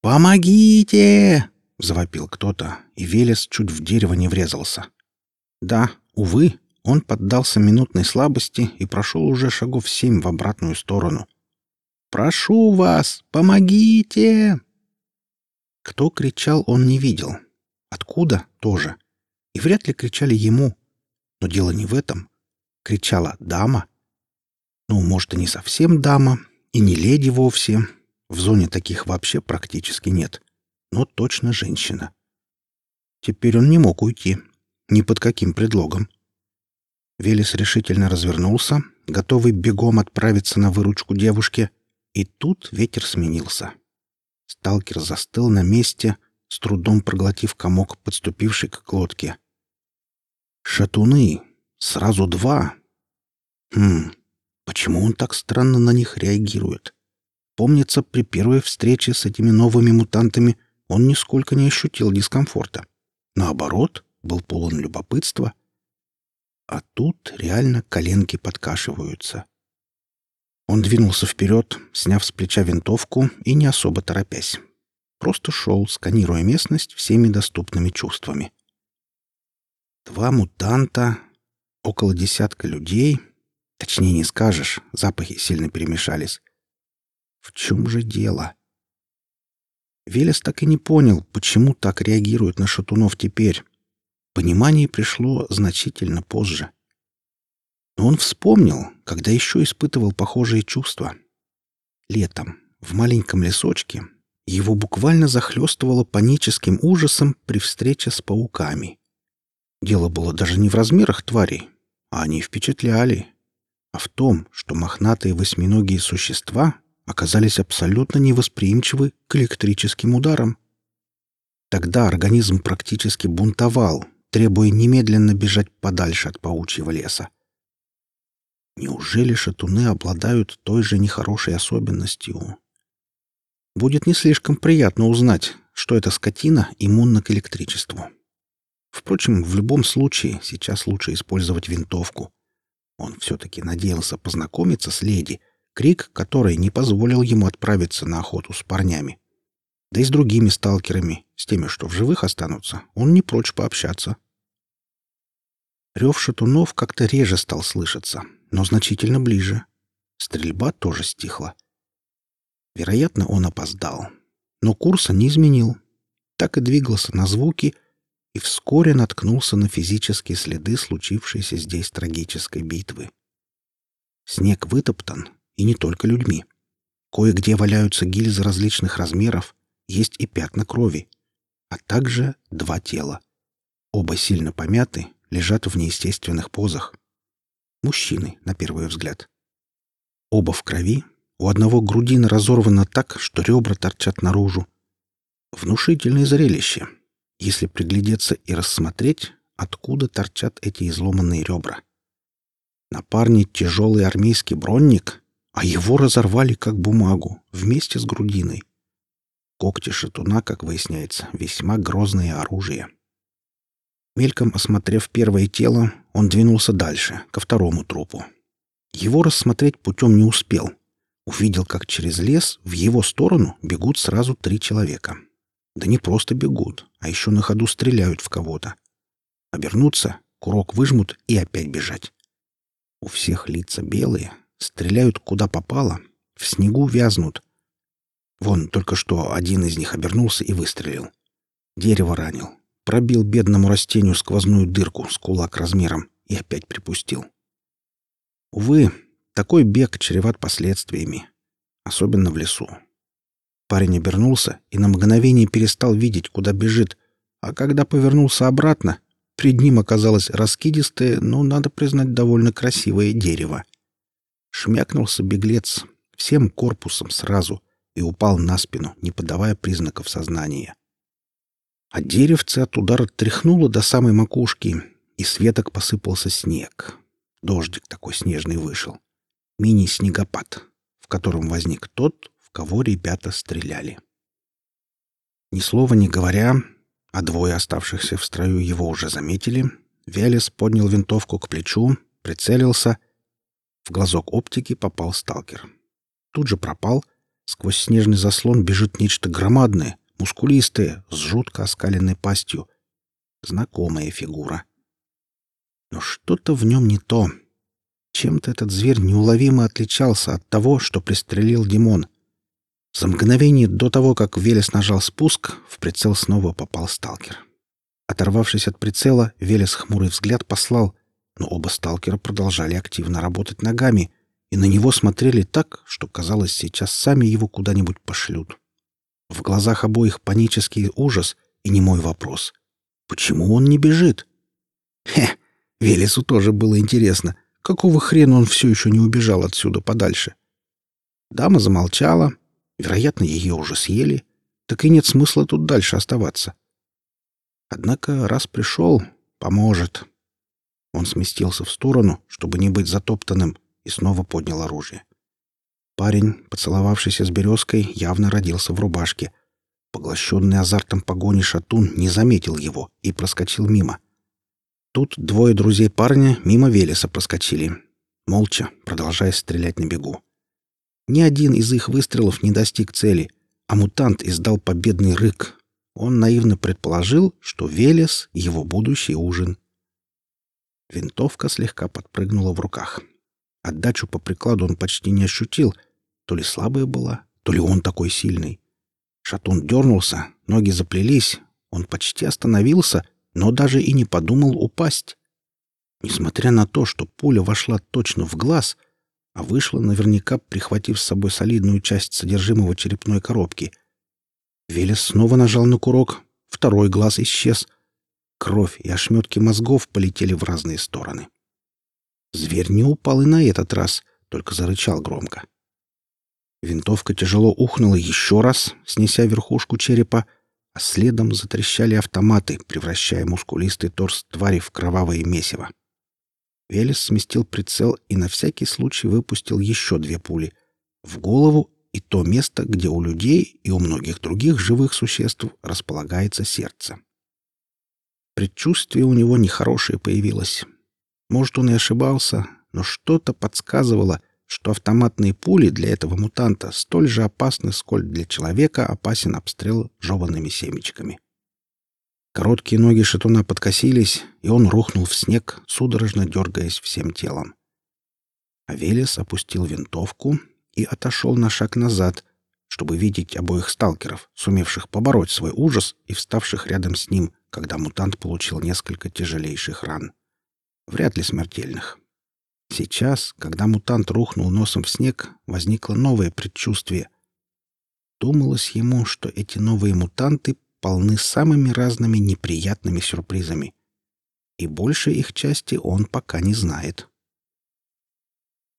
«Помогите!» — завопил кто-то, и Велес чуть в дерево не врезался. Да, увы, он поддался минутной слабости и прошел уже шагов семь в обратную сторону. «Прошу вас, помогите!» Кто кричал, он не видел. Откуда — тоже. И вряд ли кричали ему. Но дело не в этом. Кричала дама. Ну, может, и не совсем дама, и не леди вовсе, в зоне таких вообще практически нет. Но точно женщина. Теперь он не мог уйти. Ни под каким предлогом. Велес решительно развернулся, готовый бегом отправиться на выручку девушке, и тут ветер сменился. Сталкер застыл на месте, с трудом проглотив комок, подступивший к глотке. «Шатуны! Сразу два!» «Хм, почему он так странно на них реагирует?» Помнится, при первой встрече с этими новыми мутантами он нисколько не ощутил дискомфорта. Наоборот, был полон любопытства. А тут реально коленки подкашиваются. Он двинулся вперед, сняв с плеча винтовку и не особо торопясь. Просто шел, сканируя местность всеми доступными чувствами. Два мутанта, около десятка людей. Точнее не скажешь, запахи сильно перемешались. В чем же дело? Велес так и не понял, почему так реагируют на шатунов теперь. Понимание пришло значительно позже. Но он вспомнил, когда еще испытывал похожие чувства. Летом, в маленьком лесочке, его буквально захлестывало паническим ужасом при встрече с пауками. Дело было даже не в размерах тварей, а они впечатляли, а в том, что мохнатые восьминогие существа оказались абсолютно невосприимчивы к электрическим ударам. Тогда организм практически бунтовал, требуя немедленно бежать подальше от паучьего леса. Неужели шатуны обладают той же нехорошей особенностью? Будет не слишком приятно узнать, что эта скотина иммунна к электричеству. Впрочем, в любом случае сейчас лучше использовать винтовку. Он все-таки надеялся познакомиться с леди — крик которой не позволил ему отправиться на охоту с парнями. Да и с другими сталкерами, с теми, что в живых останутся, он не прочь пообщаться. Рев шатунов как-то реже стал слышаться, но значительно ближе. Стрельба тоже стихла. Вероятно, он опоздал. Но курса не изменил. Так и двигался на звуки и вскоре наткнулся на физические следы случившейся здесь трагической битвы. Снег вытоптан, и не только людьми. Кое-где валяются гильзы различных размеров, есть и пятна крови, а также два тела. Оба сильно помяты, лежат в неестественных позах. Мужчины, на первый взгляд. Оба в крови, у одного грудина разорвана так, что ребра торчат наружу. Внушительное зрелище, если приглядеться и рассмотреть, откуда торчат эти изломанные ребра. На парне тяжелый армейский бронник, а его разорвали как бумагу вместе с грудиной. Когти шатуна, как выясняется, весьма грозное оружие. Мельком осмотрев первое тело, он двинулся дальше, ко второму трупу. Его рассмотреть путем не успел. Увидел, как через лес в его сторону бегут сразу три человека. Да не просто бегут, а еще на ходу стреляют в кого-то. Обернуться, курок выжмут и опять бежать. У всех лица белые, Стреляют куда попало, в снегу вязнут. Вон только что один из них обернулся и выстрелил. Дерево ранил. Пробил бедному растению сквозную дырку с кулак размером и опять припустил. Увы, такой бег чреват последствиями, особенно в лесу. Парень обернулся и на мгновение перестал видеть, куда бежит, а когда повернулся обратно, пред ним оказалось раскидистое, но, надо признать, довольно красивое дерево. Шмякнулся беглец всем корпусом сразу и упал на спину, не подавая признаков сознания. А деревце от удара тряхнуло до самой макушки, и с веток посыпался снег. Дождик такой снежный вышел. Мини-снегопад, в котором возник тот, в кого ребята стреляли. Ни слова не говоря, а двое оставшихся в строю его уже заметили, Велес поднял винтовку к плечу, прицелился — в глазок оптики попал сталкер. Тут же пропал, Сквозь снежный заслон бежит нечто громадное, мускулистое, с жутко оскаленной пастью. Знакомая фигура. Но что-то в нем не то. Чем-то этот зверь неуловимо отличался от того, что пристрелил Димон. За мгновение до того, как Велес нажал спуск, в прицел снова попал сталкер. Оторвавшись от прицела, Велес хмурый взгляд послал, но оба сталкера продолжали активно работать ногами и на него смотрели так, что, казалось, сейчас сами его куда-нибудь пошлют. В глазах обоих панический ужас и немой вопрос. Почему он не бежит? Хе, Велесу тоже было интересно, какого хрена он все еще не убежал отсюда подальше. Дама замолчала, вероятно, ее уже съели, так и нет смысла тут дальше оставаться. Однако, раз пришел, поможет. Он сместился в сторону, чтобы не быть затоптанным, и снова поднял оружие. Парень, поцеловавшийся с березкой, явно родился в рубашке. Поглощенный азартом погони шатун не заметил его и проскочил мимо. Тут двое друзей парня мимо Велеса проскочили, молча, продолжая стрелять на бегу. Ни один из их выстрелов не достиг цели, а мутант издал победный рык, он наивно предположил, что Велес — его будущий ужин. Винтовка слегка подпрыгнула в руках. Отдачу по прикладу он почти не ощутил. То ли слабая была, то ли он такой сильный. Шатун дернулся, ноги заплелись, он почти остановился, но даже и не подумал упасть. Несмотря на то, что пуля вошла точно в глаз, а вышла наверняка, прихватив с собой солидную часть содержимого черепной коробки, Велес снова нажал на курок, второй глаз исчез. Кровь и ошметки мозгов полетели в разные стороны. Зверь не упал и на этот раз, только зарычал громко. Винтовка тяжело ухнула еще раз, снеся верхушку черепа, а следом затрещали автоматы, превращая мускулистый торс твари в кровавое месиво. Велес сместил прицел и на всякий случай выпустил еще две пули — в голову и то место, где у людей и у многих других живых существ располагается сердце. Предчувствие у него нехорошее появилось. Может, он и ошибался, но что-то подсказывало, что автоматные пули для этого мутанта столь же опасны, сколь для человека опасен обстрел жеванными семечками. Короткие ноги шатуна подкосились, и он рухнул в снег, судорожно дергаясь всем телом. Авелис опустил винтовку и отошел на шаг назад, чтобы видеть обоих сталкеров, сумевших побороть свой ужас и вставших рядом с ним, когда мутант получил несколько тяжелейших ран. Вряд ли смертельных. Сейчас, когда мутант рухнул носом в снег, возникло новое предчувствие. Думалось ему, что эти новые мутанты полны самыми разными неприятными сюрпризами. И большей их части он пока не знает.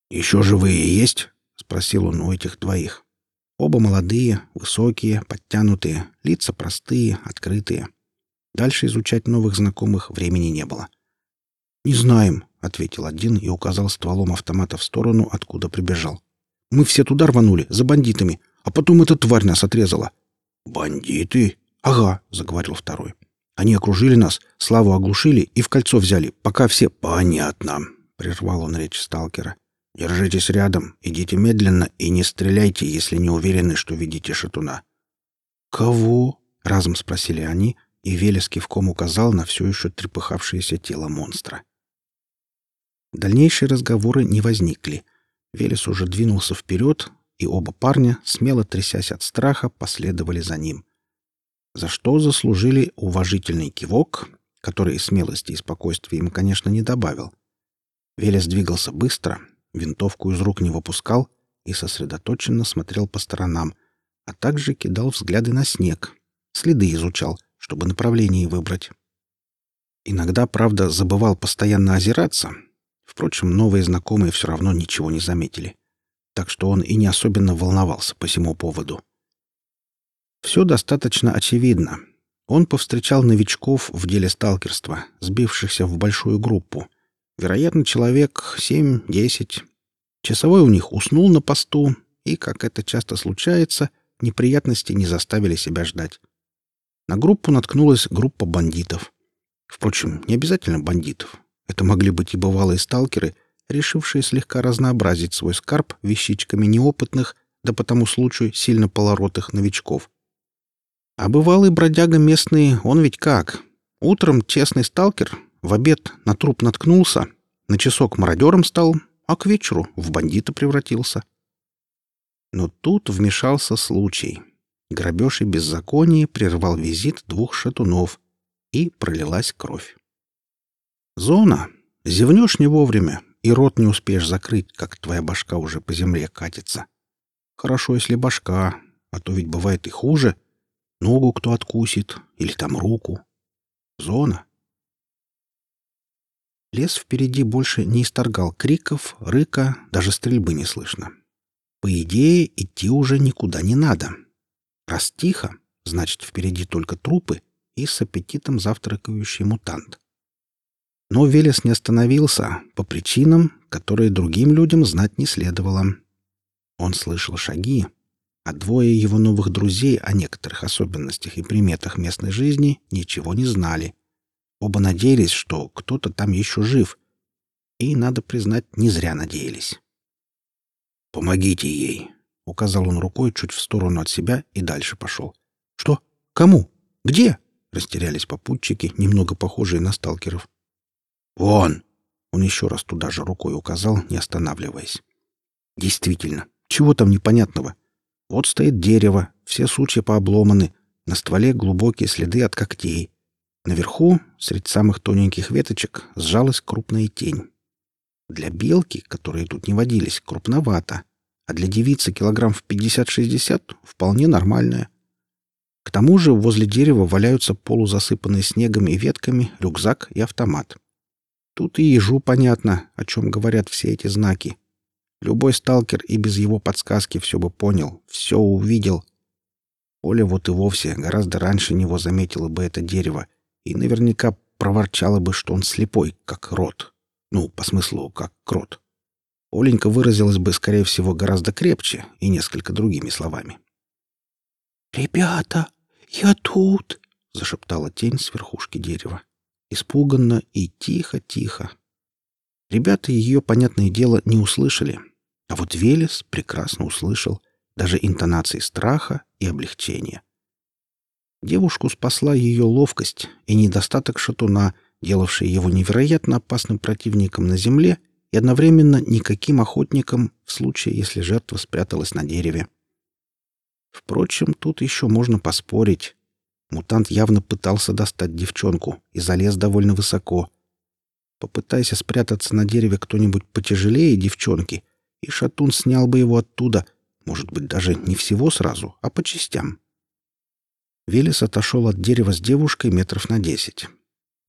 «Еще живые есть?» спросил он у этих двоих. Оба молодые, высокие, подтянутые, лица простые, открытые. Дальше изучать новых знакомых времени не было. «Не знаем», — ответил один и указал стволом автомата в сторону, откуда прибежал. «Мы все туда рванули, за бандитами, а потом эта тварь нас отрезала». «Бандиты?» «Ага», — заговорил второй. «Они окружили нас, славу оглушили и в кольцо взяли, пока все...» «Понятно», — прервал он речь сталкера. Держитесь рядом, идите медленно и не стреляйте, если не уверены, что видите шатуна. Кого? разом спросили они, и Велес кивком указал на все еще трепыхавшееся тело монстра. Дальнейшие разговоры не возникли. Велес уже двинулся вперед, и оба парня, смело трясясь от страха, последовали за ним. За что заслужили уважительный кивок, который смелости и спокойствия им, конечно, не добавил. Велес двигался быстро, винтовку из рук не выпускал и сосредоточенно смотрел по сторонам, а также кидал взгляды на снег, следы изучал, чтобы направление выбрать. Иногда, правда, забывал постоянно озираться. Впрочем, новые знакомые все равно ничего не заметили. Так что он и не особенно волновался по всему поводу. Все достаточно очевидно. Он повстречал новичков в деле сталкерства, сбившихся в большую группу — Вероятно, человек семь-десять. Часовой у них уснул на посту, и, как это часто случается, неприятности не заставили себя ждать. На группу наткнулась группа бандитов. Впрочем, не обязательно бандитов. Это могли быть и бывалые сталкеры, решившие слегка разнообразить свой скарб вещичками неопытных, да по тому случаю сильно полоротых новичков. А бывалый бродяга местный, он ведь как? Утром честный сталкер, в обед на труп наткнулся, на часок мародером стал, а к вечеру в бандита превратился. Но тут вмешался случай. Грабеж и беззаконие прервал визит двух шатунов, и пролилась кровь. Зона. Зевнешь не вовремя, и рот не успеешь закрыть, как твоя башка уже по земле катится. Хорошо, если башка, а то ведь бывает и хуже. Ногу кто откусит, или там руку. Зона. Лес впереди больше не исторгал криков, рыка, даже стрельбы не слышно. По идее, идти уже никуда не надо. Раз тихо, значит, впереди только трупы и с аппетитом завтракающий мутант. Но Велес не остановился по причинам, которые другим людям знать не следовало. Он слышал шаги, а двое его новых друзей о некоторых особенностях и приметах местной жизни ничего не знали. Оба надеялись, что кто-то там еще жив, и, надо признать, не зря надеялись. «Помогите ей!» — указал он рукой чуть в сторону от себя и дальше пошел. «Что? Кому? Где?» — растерялись попутчики, немного похожие на сталкеров. «Вон!» — он еще раз туда же рукой указал, не останавливаясь. «Действительно, чего там непонятного? Вот стоит дерево, все сучья пообломаны, на стволе глубокие следы от когтей. Наверху, среди самых тоненьких веточек, сжалась крупная тень. Для белки, которые тут не водились, крупновато, а для девицы килограмм в 50-60 вполне нормальная. К тому же возле дерева валяются полузасыпанные снегом и ветками рюкзак и автомат. Тут и ежу понятно, о чем говорят все эти знаки. Любой сталкер и без его подсказки все бы понял, все увидел. Оля вот и вовсе гораздо раньше него заметила бы это дерево и наверняка проворчала бы, что он слепой, как рот. Ну, по смыслу, как крот. Оленька выразилась бы, скорее всего, гораздо крепче и несколько другими словами. «Ребята, я тут!» — зашептала тень с верхушки дерева испуганно и тихо-тихо. Ребята ее, понятное дело, не услышали, а вот Велес прекрасно услышал даже интонации страха и облегчения. Девушку спасла ее ловкость и недостаток шатуна, делавший его невероятно опасным противником на земле и одновременно никаким охотником в случае, если жертва спряталась на дереве. Впрочем, тут еще можно поспорить. Мутант явно пытался достать девчонку и залез довольно высоко. Попытайся спрятаться на дереве кто-нибудь потяжелее девчонки, и шатун снял бы его оттуда, может быть, даже не всего сразу, а по частям. Велес отошел от дерева с девушкой метров на десять.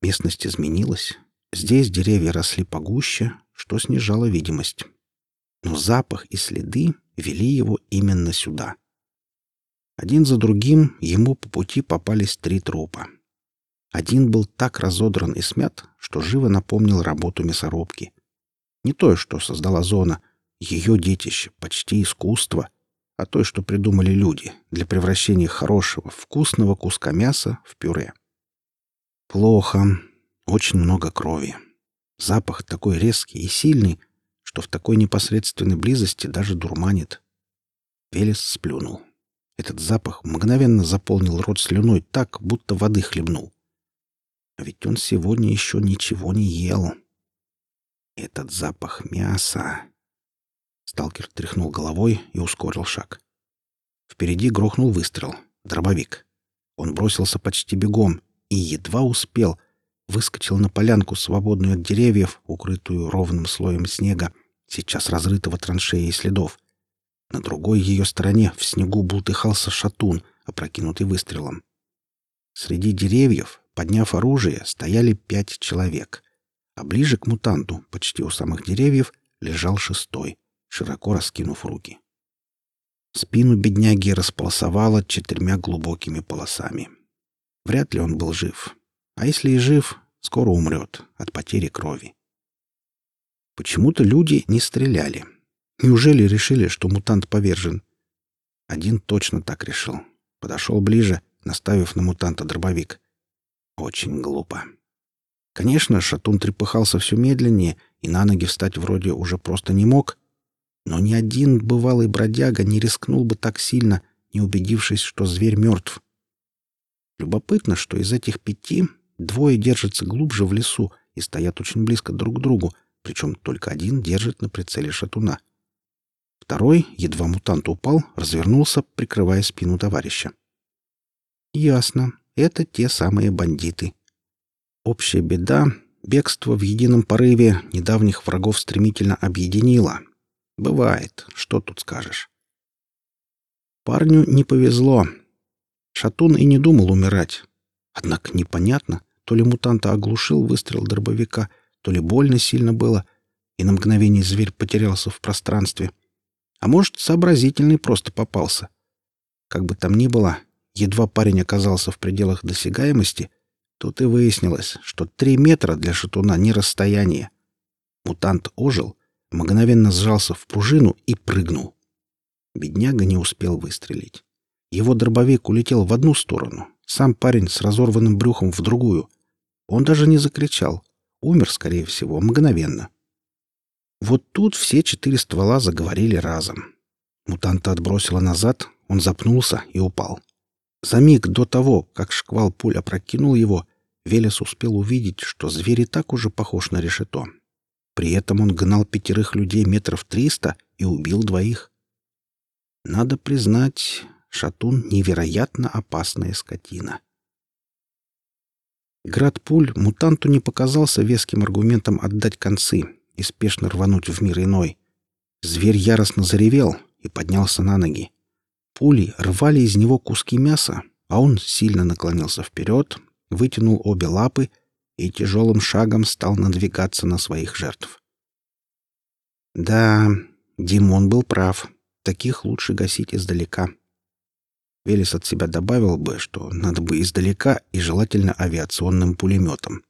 Местность изменилась. Здесь деревья росли погуще, что снижало видимость. Но запах и следы вели его именно сюда. Один за другим ему по пути попались три трупа. Один был так разодран и смят, что живо напомнил работу мясорубки. Не то, что создала зона, ее детище, почти искусство, а то, что придумали люди для превращения хорошего, вкусного куска мяса в пюре. Плохо. Очень много крови. Запах такой резкий и сильный, что в такой непосредственной близости даже дурманит. Велес сплюнул. Этот запах мгновенно заполнил рот слюной так, будто воды хлебнул. А ведь он сегодня еще ничего не ел. Этот запах мяса. Сталкер тряхнул головой и ускорил шаг. Впереди грохнул выстрел. Дробовик. Он бросился почти бегом и едва успел. Выскочил на полянку, свободную от деревьев, укрытую ровным слоем снега, сейчас разрытого траншеей следов. На другой ее стороне в снегу бултыхался шатун, опрокинутый выстрелом. Среди деревьев, подняв оружие, стояли пять человек. А ближе к мутанту, почти у самых деревьев, лежал шестой, широко раскинув руки. Спину бедняги располосовало четырьмя глубокими полосами. Вряд ли он был жив. А если и жив, скоро умрет от потери крови. Почему-то люди не стреляли. Неужели решили, что мутант повержен? Один точно так решил. Подошел ближе, наставив на мутанта дробовик. Очень глупо. Конечно, шатун трепыхался все медленнее и на ноги встать вроде уже просто не мог, Но ни один бывалый бродяга не рискнул бы так сильно, не убедившись, что зверь мертв. Любопытно, что из этих пяти двое держатся глубже в лесу и стоят очень близко друг к другу, причем только один держит на прицеле шатуна. Второй, едва мутант упал, развернулся, прикрывая спину товарища. Ясно, это те самые бандиты. Общая беда — бегство в едином порыве недавних врагов стремительно объединило. Бывает, что тут скажешь. Парню не повезло. Шатун и не думал умирать. Однако непонятно, то ли мутанта оглушил выстрел дробовика, то ли больно сильно было, и на мгновение зверь потерялся в пространстве. А может, сообразительный просто попался. Как бы там ни было, едва парень оказался в пределах досягаемости, тут и выяснилось, что три метра для шатуна не расстояние. Мутант ожил, мгновенно сжался в пружину и прыгнул. Бедняга не успел выстрелить. Его дробовик улетел в одну сторону, сам парень с разорванным брюхом в другую. Он даже не закричал. Умер, скорее всего, мгновенно. Вот тут все четыре ствола заговорили разом. Мутанта отбросило назад, он запнулся и упал. За миг до того, как шквал пуль опрокинул его, Велес успел увидеть, что зверь и так уже похож на решето. При этом он гнал пятерых людей метров триста и убил двоих. Надо признать, Шатун — невероятно опасная скотина. Град пуль мутанту не показался веским аргументом отдать концы и спешно рвануть в мир иной. Зверь яростно заревел и поднялся на ноги. Пули рвали из него куски мяса, а он сильно наклонился вперед, вытянул обе лапы и тяжелым шагом стал надвигаться на своих жертв. Да, Димон был прав. Таких лучше гасить издалека. Велес от себя добавил бы, что надо бы издалека и желательно авиационным пулеметом.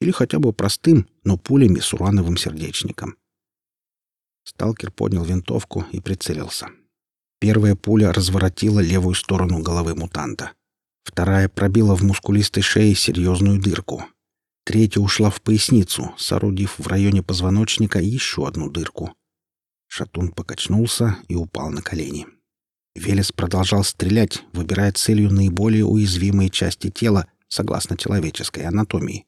Или хотя бы простым, но пулями с урановым сердечником. Сталкер поднял винтовку и прицелился. Первая пуля разворотила левую сторону головы мутанта. Вторая пробила в мускулистой шее серьезную дырку. Третья ушла в поясницу, соорудив в районе позвоночника еще одну дырку. Шатун покачнулся и упал на колени. Велес продолжал стрелять, выбирая целью наиболее уязвимые части тела, согласно человеческой анатомии.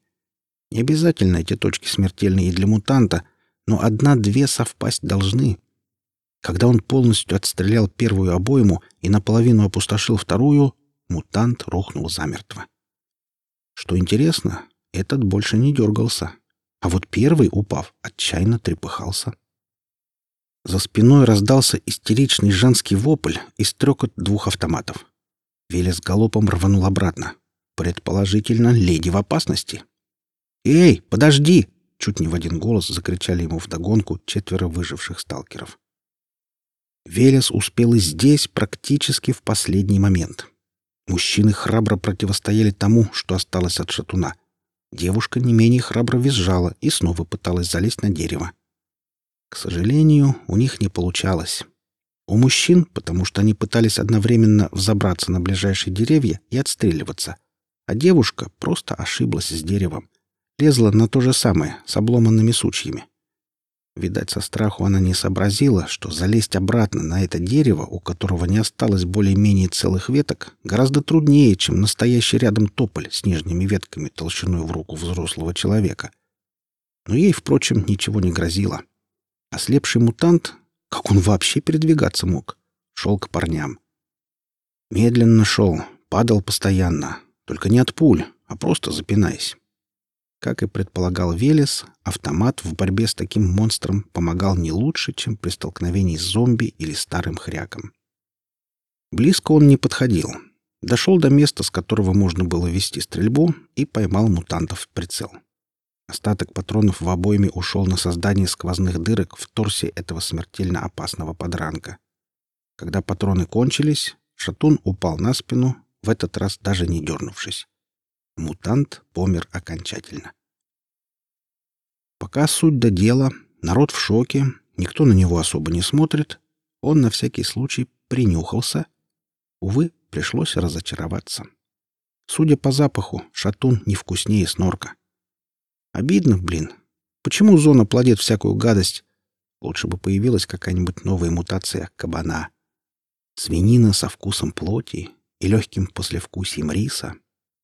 Не обязательно эти точки смертельные и для мутанта, но одна-две совпасть должны. Когда он полностью отстрелял первую обойму и наполовину опустошил вторую, мутант рухнул замертво. Что интересно, этот больше не дергался, а вот первый, упав, отчаянно трепыхался. За спиной раздался истеричный женский вопль и стрекот двух автоматов. Велес галопом рванул обратно. Предположительно, леди в опасности. «Эй, подожди!» — чуть не в один голос закричали ему вдогонку четверо выживших сталкеров. Велес успел и здесь практически в последний момент. Мужчины храбро противостояли тому, что осталось от шатуна. Девушка не менее храбро визжала и снова пыталась залезть на дерево. К сожалению, у них не получалось. У мужчин, потому что они пытались одновременно взобраться на ближайшие деревья и отстреливаться. А девушка просто ошиблась с деревом. Лезла на то же самое, с обломанными сучьями. Видать, со страху она не сообразила, что залезть обратно на это дерево, у которого не осталось более-менее целых веток, гораздо труднее, чем настоящий рядом тополь с нижними ветками толщиной в руку взрослого человека. Но ей, впрочем, ничего не грозило. Ослепший мутант, как он вообще передвигаться мог, шел к парням. Медленно шел, падал постоянно, только не от пуль, а просто запинаясь. Как и предполагал Велес, автомат в борьбе с таким монстром помогал не лучше, чем при столкновении с зомби или старым хряком. Близко он не подходил. Дошел до места, с которого можно было вести стрельбу, и поймал мутантов в прицел. Остаток патронов в обойме ушел на создание сквозных дырок в торсе этого смертельно опасного подранка. Когда патроны кончились, шатун упал на спину, в этот раз даже не дернувшись. Мутант помер окончательно. Пока суть до дела, народ в шоке, никто на него особо не смотрит, он на всякий случай принюхался. Увы, пришлось разочароваться. Судя по запаху, шатун не вкуснее снорка. Обидно, блин. Почему зона плодит всякую гадость? Лучше бы появилась какая-нибудь новая мутация кабана. Свинина со вкусом плоти и легким послевкусием риса.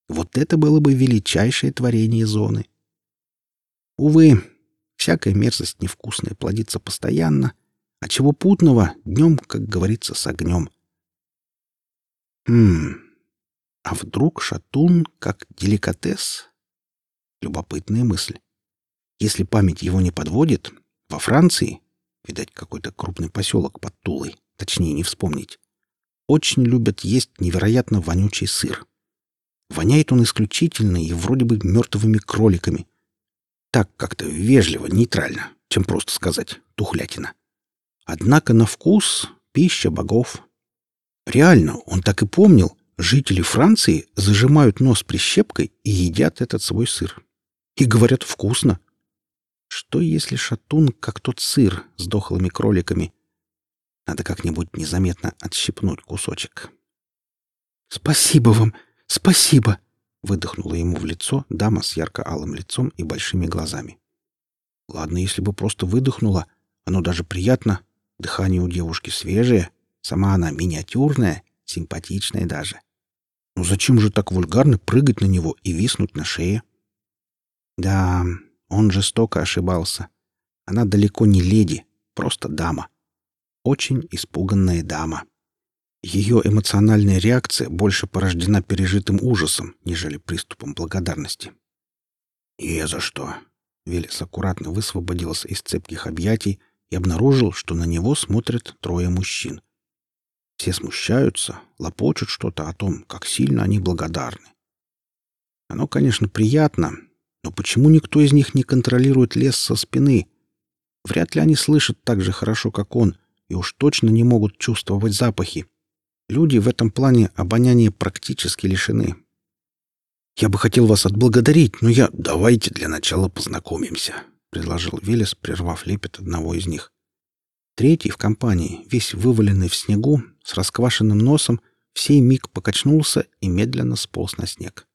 Вот это было бы величайшее творение зоны. Увы, всякая мерзость невкусная плодится постоянно, а чего путного днем, как говорится, с огнем. Хм, а вдруг шатун как деликатес? Любопытная мысль. Если память его не подводит, во Франции, видать, какой-то крупный поселок под Тулой, точнее не вспомнить, очень любят есть невероятно вонючий сыр. Воняет он исключительно и вроде бы мертвыми кроликами. Так как-то вежливо, нейтрально, чем просто сказать «тухлятина». Однако на вкус — пища богов. Реально, он так и помнил, жители Франции зажимают нос прищепкой и едят этот свой сыр. И говорят «вкусно». Что если шатун, как тот сыр с дохлыми кроликами? Надо как-нибудь незаметно отщипнуть кусочек. «Спасибо вам! Спасибо!» — выдохнула ему в лицо дама с ярко-алым лицом и большими глазами. Ладно, если бы просто выдохнула, оно даже приятно. Дыхание у девушки свежее, сама она миниатюрная, симпатичная даже. Ну зачем же так вульгарно прыгать на него и виснуть на шее? Да, он жестоко ошибался. Она далеко не леди, просто дама. Очень испуганная дама. Ее эмоциональная реакция больше порождена пережитым ужасом, нежели приступом благодарности. «Не за что». Велес аккуратно высвободился из цепких объятий и обнаружил, что на него смотрят трое мужчин. Все смущаются, лопочут что-то о том, как сильно они благодарны. Оно, конечно, приятно, но почему никто из них не контролирует лес со спины? Вряд ли они слышат так же хорошо, как он, и уж точно не могут чувствовать запахи. Люди в этом плане обоняния практически лишены. «Я бы хотел вас отблагодарить, но я...» «Давайте для начала познакомимся», — предложил Велес, прервав лепет одного из них. Третий в компании, весь вываленный в снегу, с расквашенным носом, всей миг покачнулся и медленно сполз на снег.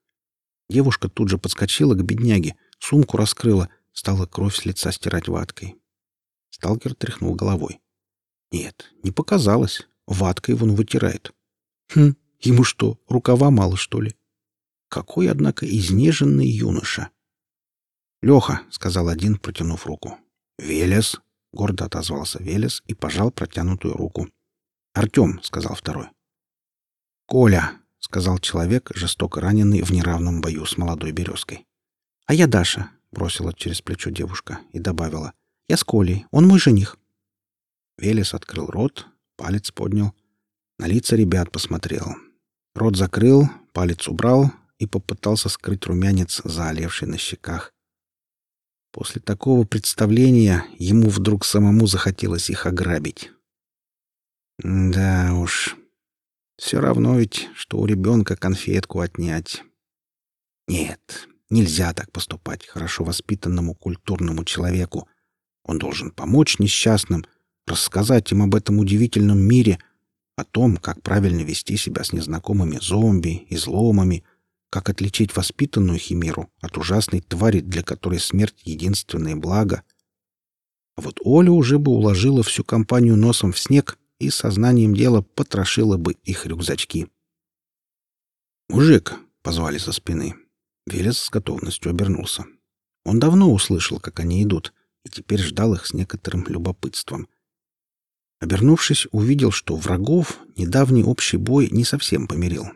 Девушка тут же подскочила к бедняге, сумку раскрыла, стала кровь с лица стирать ваткой. Сталкер тряхнул головой. Нет, не показалось. Ваткой вон вытирает. Хм, ему что, рукава мало, что ли? Какой, однако, изнеженный юноша. «Леха», — сказал один, протянув руку. «Велес», — гордо отозвался Велес и пожал протянутую руку. «Артем», — сказал второй. «Коля», — сказал человек, жестоко раненый в неравном бою с молодой березкой. «А я Даша», — бросила через плечо девушка и добавила. «Я с Колей. Он мой жених». Велес открыл рот, палец поднял. На лица ребят посмотрел. Рот закрыл, палец убрал и попытался скрыть румянец, заолевший на щеках. После такого представления ему вдруг самому захотелось их ограбить. Да уж, все равно ведь, что у ребенка конфетку отнять. Нет, нельзя так поступать хорошо воспитанному культурному человеку. Он должен помочь несчастным, рассказать им об этом удивительном мире, о том, как правильно вести себя с незнакомыми зомби, изломами, как отличить воспитанную химеру от ужасной твари, для которой смерть — единственное благо. А вот Оля уже бы уложила всю компанию носом в снег и сознанием дела потрошила бы их рюкзачки. «Мужик!» — позвали со спины. Велес с готовностью обернулся. Он давно услышал, как они идут, и теперь ждал их с некоторым любопытством. Обернувшись, увидел, что врагов недавний общий бой не совсем помирил.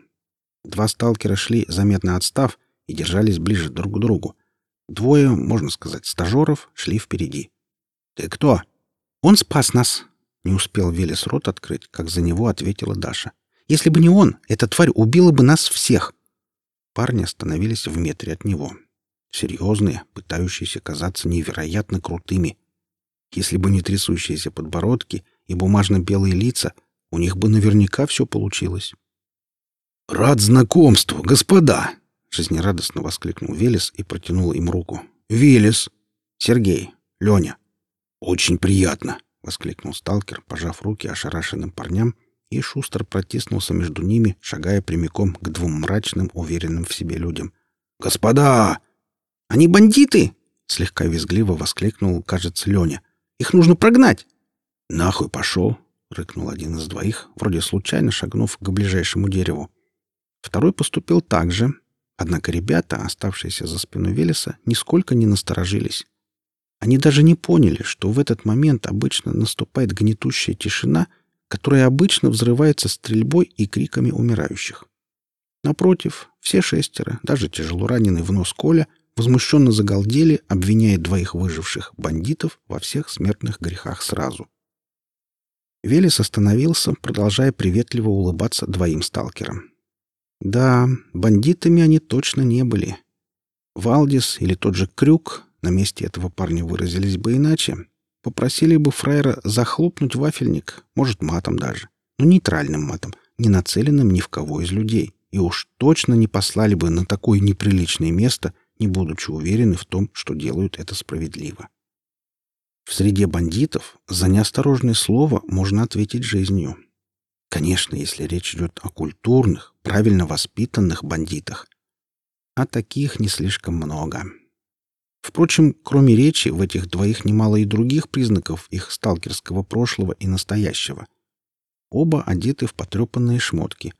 Два сталкера шли, заметно отстав, и держались ближе друг к другу. Двое, можно сказать, стажеров шли впереди. «Ты кто?» «Он спас нас», не успел Велес рот открыть, как за него ответила Даша. «Если бы не он, эта тварь убила бы нас всех!» Парни остановились в метре от него. Серьезные, пытающиеся казаться невероятно крутыми. Если бы не трясущиеся подбородки и бумажно-белые лица, у них бы наверняка все получилось. «Рад знакомству, господа!» — жизнерадостно воскликнул Велес и протянул им руку. «Велес!» «Сергей! Леня!» «Очень приятно!» — воскликнул сталкер, пожав руки ошарашенным парням, и шустер протиснулся между ними, шагая прямиком к двум мрачным, уверенным в себе людям. «Господа! Они бандиты!» — слегка визгливо воскликнул, кажется, Леня. Их нужно прогнать!» «Нахуй пошел!» — рыкнул один из двоих, вроде случайно шагнув к ближайшему дереву. Второй поступил так же, однако ребята, оставшиеся за спиной Велеса, нисколько не насторожились. Они даже не поняли, что в этот момент обычно наступает гнетущая тишина, которая обычно взрывается стрельбой и криками умирающих. Напротив, все шестеро, даже тяжело раненый в нос Коля, возмущенно загалдели, обвиняя двоих выживших бандитов во всех смертных грехах сразу. Велес остановился, продолжая приветливо улыбаться двоим сталкерам. Да, бандитами они точно не были. Валдис или тот же Крюк на месте этого парня выразились бы иначе. Попросили бы фраера захлопнуть вафельник, может, матом даже, но нейтральным матом, не нацеленным ни в кого из людей, и уж точно не послали бы на такое неприличное место, не будучи уверены в том, что делают это справедливо. В среде бандитов за неосторожное слово можно ответить жизнью. Конечно, если речь идет о культурных, правильно воспитанных бандитах. А таких не слишком много. Впрочем, кроме речи, в этих двоих немало и других признаков их сталкерского прошлого и настоящего. Оба одеты в потрепанные шмотки.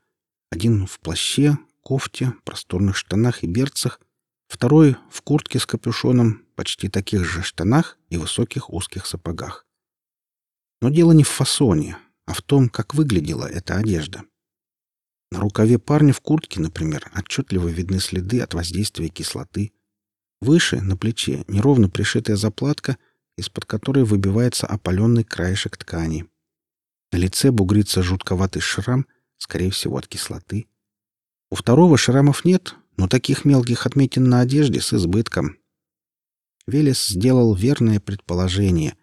Один в плаще, кофте, просторных штанах и берцах, второй в куртке с капюшоном, почти таких же штанах и высоких узких сапогах. Но дело не в фасоне, а в том, как выглядела эта одежда. На рукаве парня в куртке, например, отчетливо видны следы от воздействия кислоты — Выше, на плече, неровно пришитая заплатка, из-под которой выбивается опаленный краешек ткани. На лице бугрится жутковатый шрам, скорее всего, от кислоты. У второго шрамов нет, но таких мелких отметин на одежде с избытком. Велес сделал верное предположение.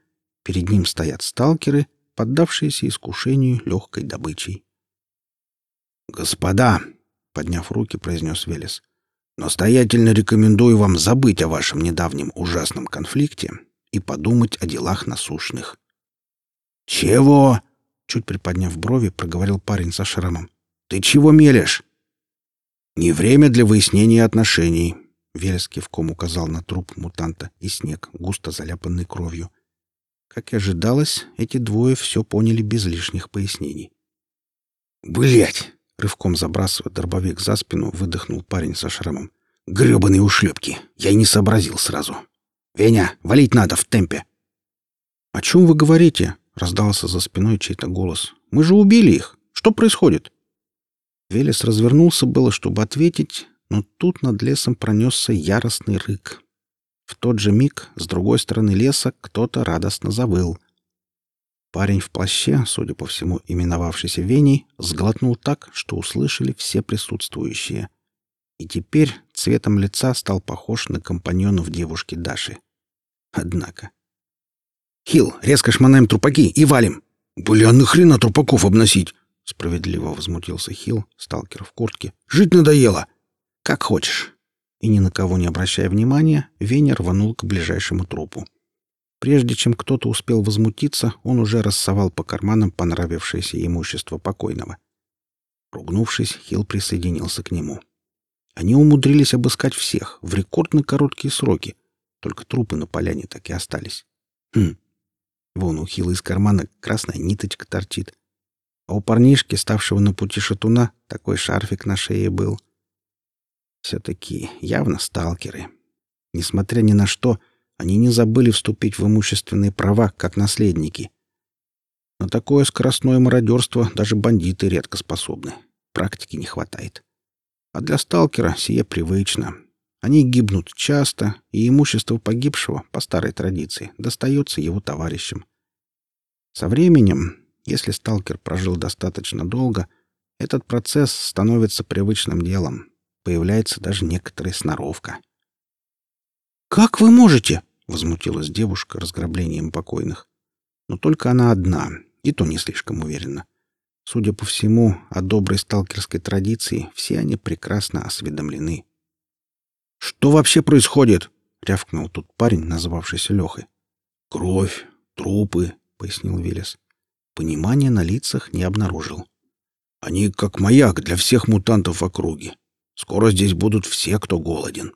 Перед ним стоят сталкеры, поддавшиеся искушению легкой добычей. «Господа!» — подняв руки, произнес Велес. Настоятельно рекомендую вам забыть о вашем недавнем ужасном конфликте и подумать о делах насущных. «Чего?» — чуть приподняв брови, проговорил парень со шрамом. «Ты чего мелешь?» «Не время для выяснения отношений», — Велес кивком указал на труп мутанта и снег, густо заляпанный кровью. Как и ожидалось, эти двое все поняли без лишних пояснений. Блять! Рывком забрасывая дробовик за спину, выдохнул парень со шрамом. «Грёбаные ушлепки! Я и не сообразил сразу. Веня, валить надо в темпе!» «О чем вы говорите?» — раздался за спиной чей-то голос. «Мы же убили их! Что происходит?» Велес развернулся было, чтобы ответить, но тут над лесом пронесся яростный рык. В тот же миг с другой стороны леса кто-то радостно завыл — Парень в плаще, судя по всему, именовавшийся Веней, сглотнул так, что услышали все присутствующие. И теперь цветом лица стал похож на компаньонов девушки Даши. Однако... «Хил, резко шмонаем трупаки и валим!» «Бля, нахрена трупаков обносить?» Справедливо возмутился Хил, сталкер в куртке. «Жить надоело!» «Как хочешь!» И ни на кого не обращая внимания, Веня рванул к ближайшему трупу. Прежде чем кто-то успел возмутиться, он уже рассовал по карманам понравившееся имущество покойного. Ругнувшись, Хилл присоединился к нему. Они умудрились обыскать всех в рекордно короткие сроки, только трупы на поляне так и остались. Хм. Вон у Хилла из кармана красная ниточка торчит. А у парнишки, ставшего на пути шатуна, такой шарфик на шее был. Все-таки явно сталкеры. Несмотря ни на что, они не забыли вступить в имущественные права, как наследники. На такое скоростное мародерство даже бандиты редко способны. Практики не хватает. А для сталкера сие привычно. Они гибнут часто, и имущество погибшего, по старой традиции, достается его товарищам. Со временем, если сталкер прожил достаточно долго, этот процесс становится привычным делом. Появляется даже некоторая сноровка. «Как вы можете?» возмутилась девушка разграблением покойных. Но только она одна, и то не слишком уверенно. Судя по всему, о доброй сталкерской традиции все они прекрасно осведомлены. «Что вообще происходит?» — рявкнул тут парень, называвшийся Лехой. «Кровь, трупы», — пояснил Велес. Понимания на лицах не обнаружил. «Они как маяк для всех мутантов в округе. Скоро здесь будут все, кто голоден».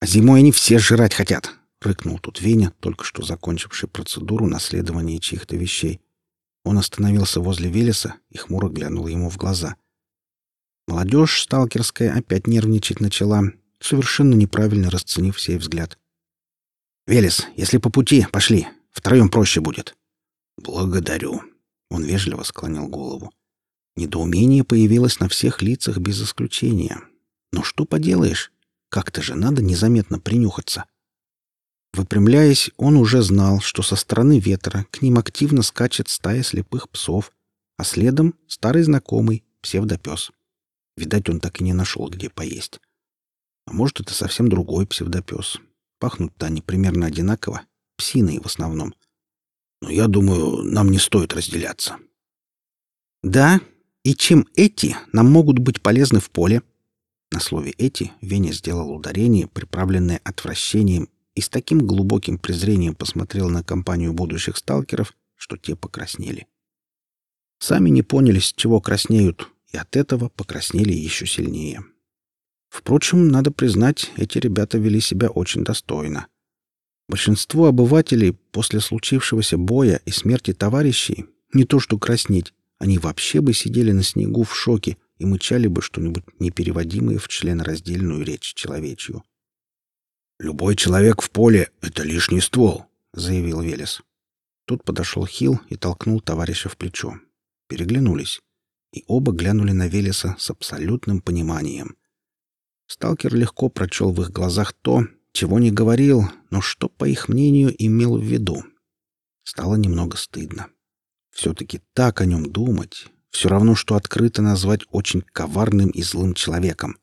«А зимой они все жрать хотят», — рыкнул тут Веня, только что закончивший процедуру наследования чьих-то вещей. Он остановился возле Велеса и хмуро глянул ему в глаза. Молодежь сталкерская опять нервничать начала, совершенно неправильно расценив сей взгляд. «Велес, если по пути, пошли. Втроем проще будет». «Благодарю». Он вежливо склонил голову. Недоумение появилось на всех лицах без исключения. Но что поделаешь? Как-то же надо незаметно принюхаться. Выпрямляясь, он уже знал, что со стороны ветра к ним активно скачет стая слепых псов, а следом старый знакомый, псевдопес. Видать, он так и не нашел, где поесть. А может, это совсем другой псевдопес. Пахнут-то они примерно одинаково, псиной в основном. Но я думаю, нам не стоит разделяться. Да, и чем эти нам могут быть полезны в поле? На слове «эти» Веня сделал ударение, приправленное отвращением, и с таким глубоким презрением посмотрел на компанию будущих сталкеров, что те покраснели. Сами не поняли, с чего краснеют, и от этого покраснели еще сильнее. Впрочем, надо признать, эти ребята вели себя очень достойно. Большинство обывателей после случившегося боя и смерти товарищей не то что краснеть, они вообще бы сидели на снегу в шоке и мычали бы что-нибудь непереводимое в членораздельную речь человечью. «Любой человек в поле — это лишний ствол», — заявил Велес. Тут подошел Хил и толкнул товарища в плечо. Переглянулись, и оба глянули на Велеса с абсолютным пониманием. Сталкер легко прочел в их глазах то, чего не говорил, но что, по их мнению, имел в виду. Стало немного стыдно. Все-таки так о нем думать, все равно, что открыто назвать очень коварным и злым человеком.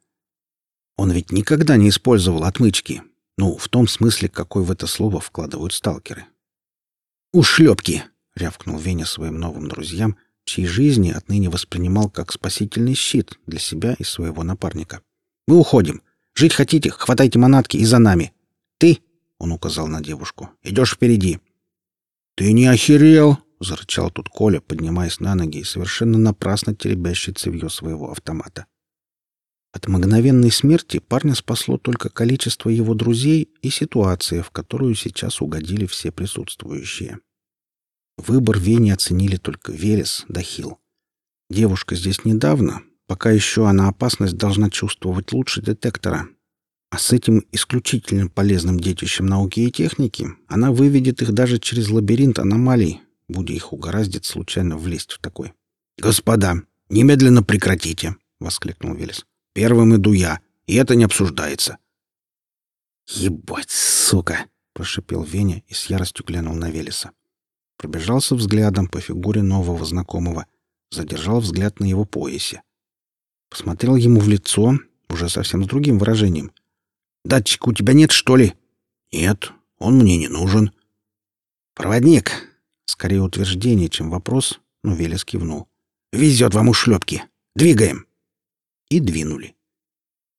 Он ведь никогда не использовал отмычки. Ну, в том смысле, какой в это слово вкладывают сталкеры. «Ушлепки!» — рявкнул Веня своим новым друзьям, чьи жизни отныне воспринимал как спасительный щит для себя и своего напарника. «Мы уходим. Жить хотите? Хватайте манатки и за нами. Ты, — он указал на девушку, — идешь впереди». «Ты не охерел?» — зарычал тут Коля, поднимаясь на ноги и совершенно напрасно теребящий цевьё своего автомата. От мгновенной смерти парня спасло только количество его друзей и ситуация, в которую сейчас угодили все присутствующие. Выбор Вени оценили только Велес да Хил. Девушка здесь недавно, пока еще она опасность должна чувствовать лучше детектора. А с этим исключительно полезным детищем науки и техники она выведет их даже через лабиринт аномалий, будя их угораздит случайно влезть в такой. «Господа, немедленно прекратите!» — воскликнул Велес. Первым иду я, и это не обсуждается. «Ебать, сука!» — прошипел Веня и с яростью глянул на Велеса. Пробежался взглядом по фигуре нового знакомого, задержал взгляд на его поясе. Посмотрел ему в лицо, уже совсем с другим выражением. «Датчика у тебя нет, что ли?» «Нет, он мне не нужен». «Проводник!» Скорее утверждение, чем вопрос, но Велес кивнул. «Везет вам ушлепки! Двигаем!» и двинули.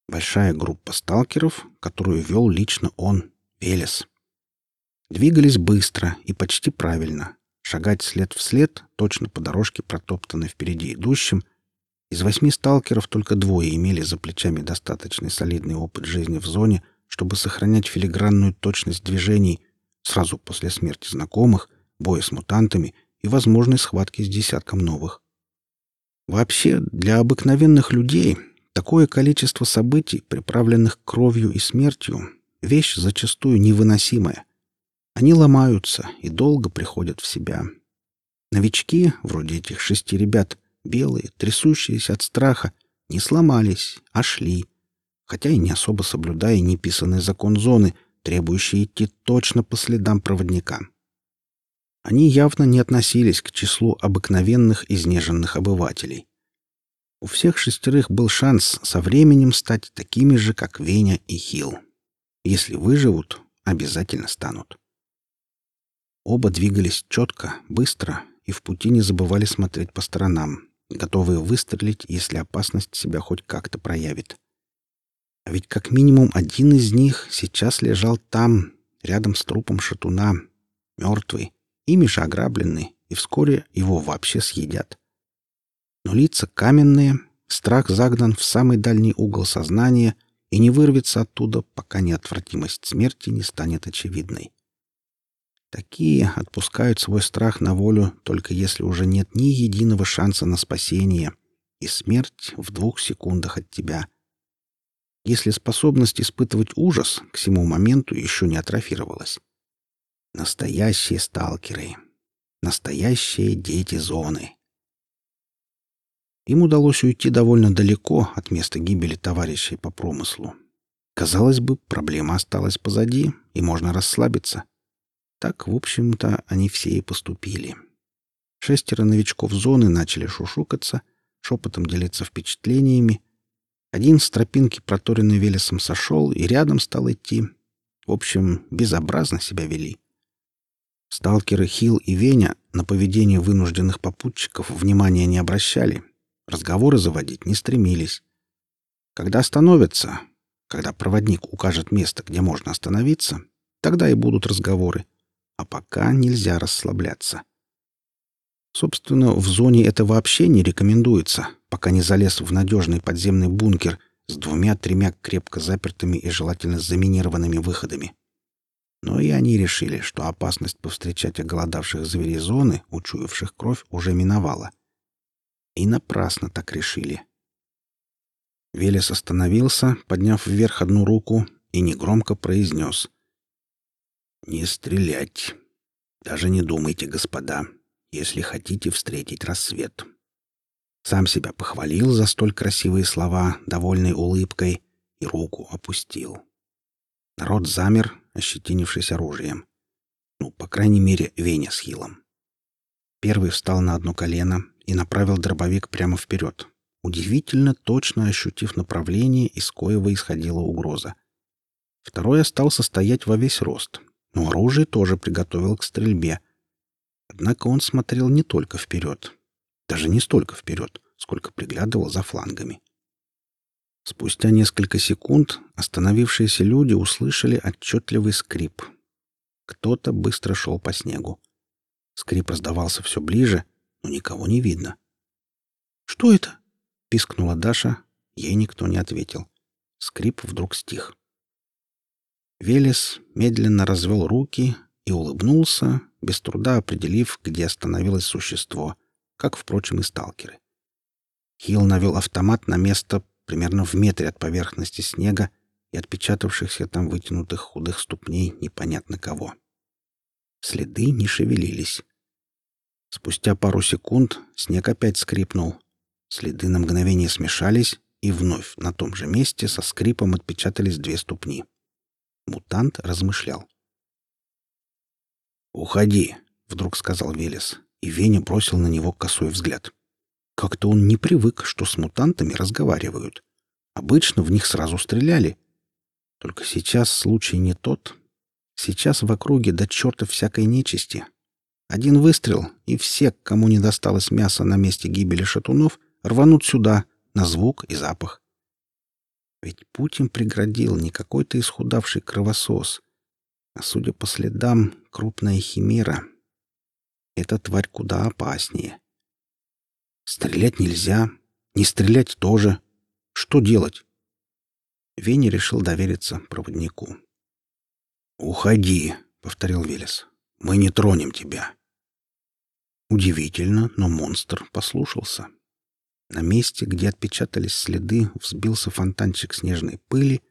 Большая группа сталкеров, которую вел лично он, Велес. Двигались быстро и почти правильно. Шагать след в след, точно по дорожке, протоптанной впереди идущим. Из восьми сталкеров только двое имели за плечами достаточный солидный опыт жизни в зоне, чтобы сохранять филигранную точность движений сразу после смерти знакомых, боя с мутантами и возможной схватки с десятком новых. Вообще, для обыкновенных людей такое количество событий, приправленных кровью и смертью, вещь зачастую невыносимая. Они ломаются и долго приходят в себя. Новички, вроде этих шести ребят, белые, трясущиеся от страха, не сломались, а шли, хотя и не особо соблюдая неписанный закон зоны, требующий идти точно по следам проводника. Они явно не относились к числу обыкновенных изнеженных обывателей. У всех шестерых был шанс со временем стать такими же, как Веня и Хил. Если выживут, обязательно станут. Оба двигались четко, быстро и в пути не забывали смотреть по сторонам, готовые выстрелить, если опасность себя хоть как-то проявит. А ведь как минимум один из них сейчас лежал там, рядом с трупом шатуна, мертвый, ими же ограбленный, и вскоре его вообще съедят. Но лица каменные, страх загнан в самый дальний угол сознания, и не вырвется оттуда, пока неотвратимость смерти не станет очевидной. Такие отпускают свой страх на волю, только если уже нет ни единого шанса на спасение, и смерть в двух секундах от тебя. Если способность испытывать ужас к всему моменту еще не атрофировалась. Настоящие сталкеры. Настоящие дети зоны. Им удалось уйти довольно далеко от места гибели товарищей по промыслу. Казалось бы, проблема осталась позади, и можно расслабиться. Так, в общем-то, они все и поступили. Шестеро новичков зоны начали шушукаться, шепотом делиться впечатлениями. Один с тропинки, проторенной Велесом, сошел и рядом стал идти. В общем, безобразно себя вели. Сталкеры Хил и Веня на поведение вынужденных попутчиков внимания не обращали, разговоры заводить не стремились. Когда остановятся, когда проводник укажет место, где можно остановиться, тогда и будут разговоры. А пока нельзя расслабляться. Собственно, в зоне это вообще не рекомендуется, пока не залез в надежный подземный бункер с двумя-тремя крепко запертыми и желательно заминированными выходами. Но и они решили, что опасность повстречать оголодавших зверей зоны, учуявших кровь, уже миновала. И напрасно так решили. Велес остановился, подняв вверх одну руку, и негромко произнес. «Не стрелять. Даже не думайте, господа, если хотите встретить рассвет». Сам себя похвалил за столь красивые слова, довольной улыбкой, и руку опустил. Народ замер, ощетинившись оружием. Ну, по крайней мере, Веня с Хилом. Первый встал на одно колено и направил дробовик прямо вперед, удивительно точно ощутив направление, из коего исходила угроза. Второй остался стоять во весь рост, но оружие тоже приготовил к стрельбе. Однако он смотрел не только вперед, даже не столько вперед, сколько приглядывал за флангами. Спустя несколько секунд остановившиеся люди услышали отчетливый скрип. Кто-то быстро шел по снегу. Скрип раздавался все ближе, но никого не видно. «Что это?» — пискнула Даша. Ей никто не ответил. Скрип вдруг стих. Велес медленно развел руки и улыбнулся, без труда определив, где остановилось существо, как, впрочем, и сталкеры. Хилл навел автомат на место примерно в метре от поверхности снега и отпечатавшихся там вытянутых худых ступней непонятно кого. Следы не шевелились. Спустя пару секунд снег опять скрипнул. Следы на мгновение смешались, и вновь на том же месте со скрипом отпечатались две ступни. Мутант размышлял. «Уходи», — вдруг сказал Велес, и Веня бросил на него косой взгляд. Как-то он не привык, что с мутантами разговаривают. Обычно в них сразу стреляли. Только сейчас случай не тот. Сейчас в округе до черта всякой нечисти. Один выстрел, и все, кому не досталось мяса на месте гибели шатунов, рванут сюда, на звук и запах. Ведь путь им преградил не какой-то исхудавший кровосос, а, судя по следам, крупная химера. Эта тварь куда опаснее. Стрелять нельзя, не стрелять тоже. Что делать? Веня решил довериться проводнику. «Уходи», — повторил Велес. «Мы не тронем тебя». Удивительно, но монстр послушался. На месте, где отпечатались следы, взбился фонтанчик снежной пыли,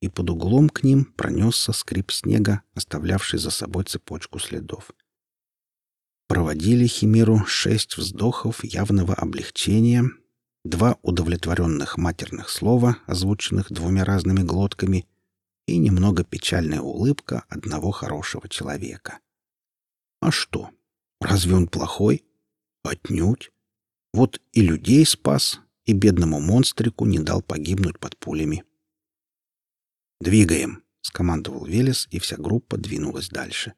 и под углом к ним пронесся скрип снега, оставлявший за собой цепочку следов. Проводили Химеру шесть вздохов явного облегчения, два удовлетворенных матерных слова, озвученных двумя разными глотками, и немного печальная улыбка одного хорошего человека. А что? Разве он плохой? Отнюдь. Вот и людей спас, и бедному монстрику не дал погибнуть под пулями. «Двигаем!» — скомандовал Велес, и вся группа двинулась дальше.